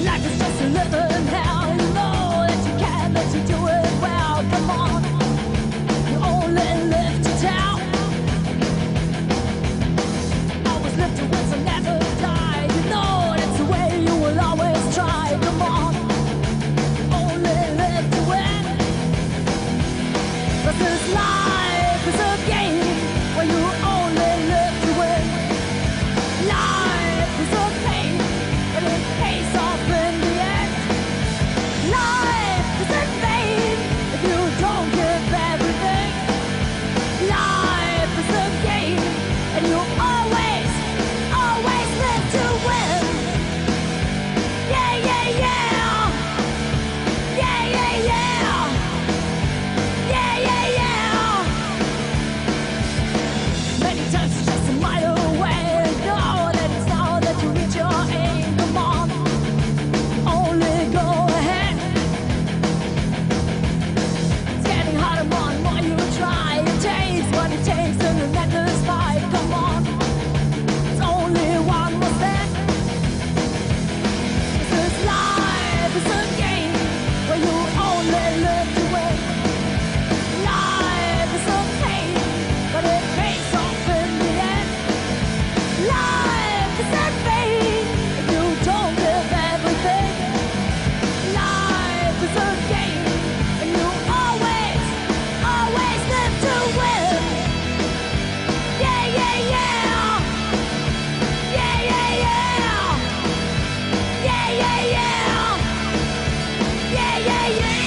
life is just a living hell. yeah, yeah.